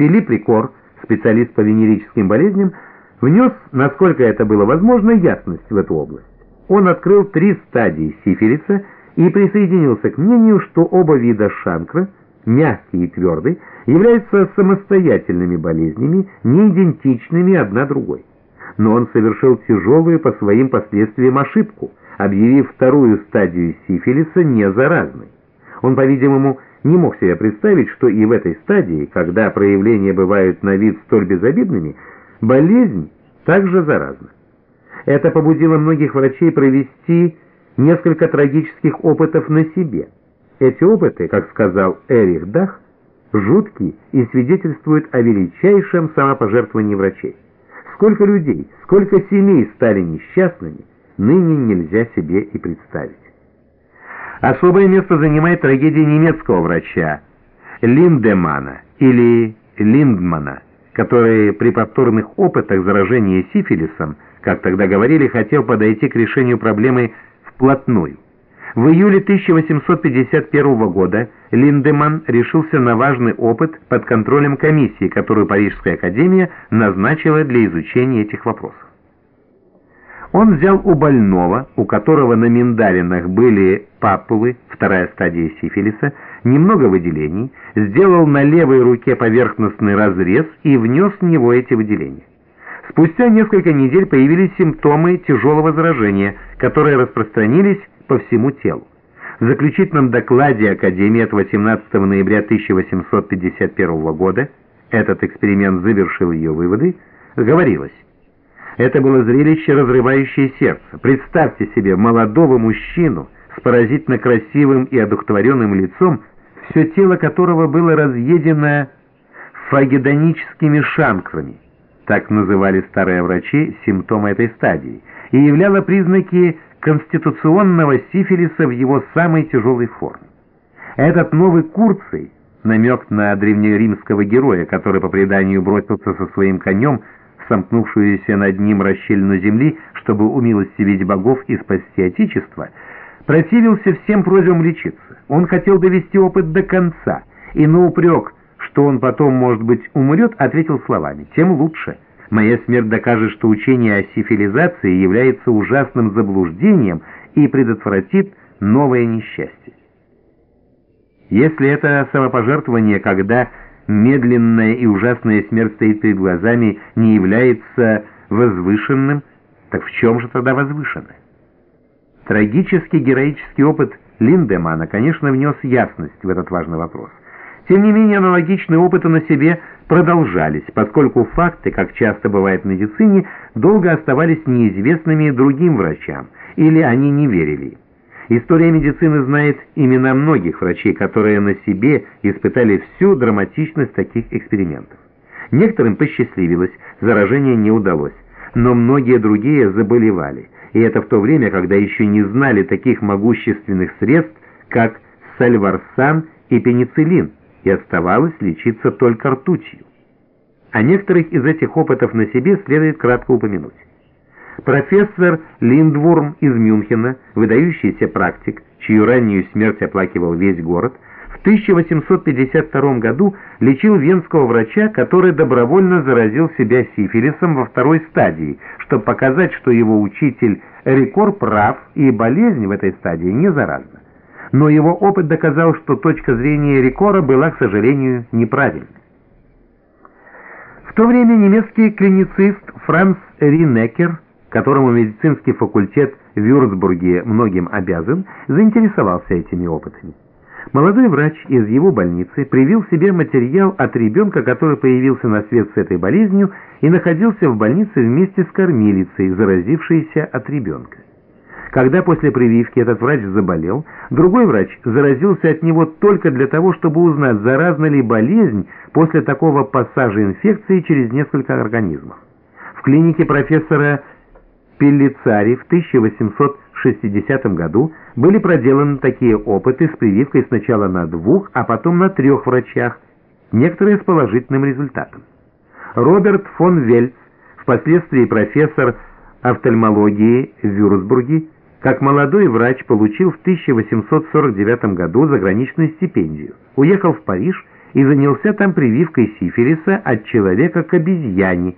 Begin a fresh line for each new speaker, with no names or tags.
Филипп Рикор, специалист по венерическим болезням, внес, насколько это было возможно, ясность в эту область. Он открыл три стадии сифилиса и присоединился к мнению, что оба вида шанкры, мягкий и твердый, являются самостоятельными болезнями, не идентичными одна другой. Но он совершил тяжелую по своим последствиям ошибку, объявив вторую стадию сифилиса незаразной. Он, по-видимому, не мог себе представить, что и в этой стадии, когда проявления бывают на вид столь безобидными, болезнь также заразна. Это побудило многих врачей провести несколько трагических опытов на себе. Эти опыты, как сказал Эрих Дах, жуткие и свидетельствуют о величайшем самопожертвовании врачей. Сколько людей, сколько семей стали несчастными, ныне нельзя себе и представить. Особое место занимает трагедия немецкого врача Линдемана или Линдмана, который при повторных опытах заражения сифилисом, как тогда говорили, хотел подойти к решению проблемы вплотную. В июле 1851 года Линдеман решился на важный опыт под контролем комиссии, которую Парижская академия назначила для изучения этих вопросов. Он взял у больного, у которого на миндалинах были папулы, вторая стадия сифилиса, немного выделений, сделал на левой руке поверхностный разрез и внес в него эти выделения. Спустя несколько недель появились симптомы тяжелого заражения, которые распространились по всему телу. В заключительном докладе Академии от 18 ноября 1851 года, этот эксперимент завершил ее выводы, говорилось, это было зрелище, разрывающее сердце. Представьте себе молодого мужчину с поразительно красивым и одухотворенным лицом, все тело которого было разъедено фагедоническими шанкрами, так называли старые врачи симптомы этой стадии, и являло признаки конституционного сифилиса в его самой тяжелой форме. Этот новый Курций, намек на древнеримского героя, который по преданию бросился со своим конем сомкнувшуюся над ним расщелину земли, чтобы умилостивить богов и спасти Отечество, противился всем просьбам лечиться. Он хотел довести опыт до конца, и на упрек, что он потом, может быть, умрет, ответил словами «Тем лучше. Моя смерть докажет, что учение о сифилизации является ужасным заблуждением и предотвратит новое несчастье». Если это самопожертвование, когда медленная и ужасная смерть стоит перед глазами, не является возвышенным, так в чем же тогда возвышенное? Трагический героический опыт Линдемана, конечно, внес ясность в этот важный вопрос. Тем не менее, аналогичные опыты на себе продолжались, поскольку факты, как часто бывает в медицине, долго оставались неизвестными другим врачам, или они не верили История медицины знает имена многих врачей, которые на себе испытали всю драматичность таких экспериментов. Некоторым посчастливилось, заражение не удалось, но многие другие заболевали, и это в то время, когда еще не знали таких могущественных средств, как сальварсан и пенициллин, и оставалось лечиться только ртутью. О некоторых из этих опытов на себе следует кратко упомянуть. Профессор Линдвурм из Мюнхена, выдающийся практик, чью раннюю смерть оплакивал весь город, в 1852 году лечил венского врача, который добровольно заразил себя сифилисом во второй стадии, чтобы показать, что его учитель Рикор прав и болезнь в этой стадии не заразна. Но его опыт доказал, что точка зрения Рикора была, к сожалению, неправильной. В то время немецкий клиницист Франц Ринекер которому медицинский факультет в Вюрцбурге многим обязан, заинтересовался этими опытами. Молодой врач из его больницы привил себе материал от ребенка, который появился на свет с этой болезнью и находился в больнице вместе с кормилицей, заразившейся от ребенка. Когда после прививки этот врач заболел, другой врач заразился от него только для того, чтобы узнать, заразна ли болезнь после такого пассажа инфекции через несколько организмов. В клинике профессора Пеллицари в 1860 году были проделаны такие опыты с прививкой сначала на двух, а потом на трех врачах, некоторые с положительным результатом. Роберт фон Вельц, впоследствии профессор офтальмологии в Вюрцбурге, как молодой врач получил в 1849 году заграничную стипендию, уехал в Париж и занялся там прививкой сифилиса от человека к обезьяне,